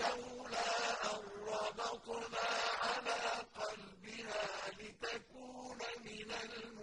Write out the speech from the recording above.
لولا أن ربطنا على قلبها لتكون من المؤمنين